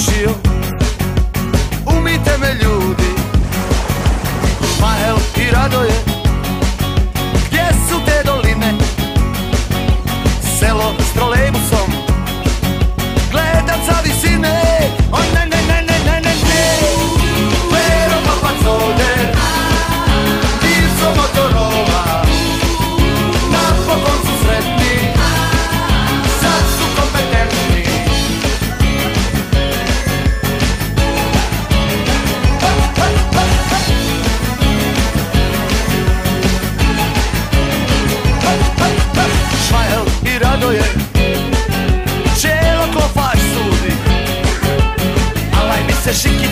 Se ser chique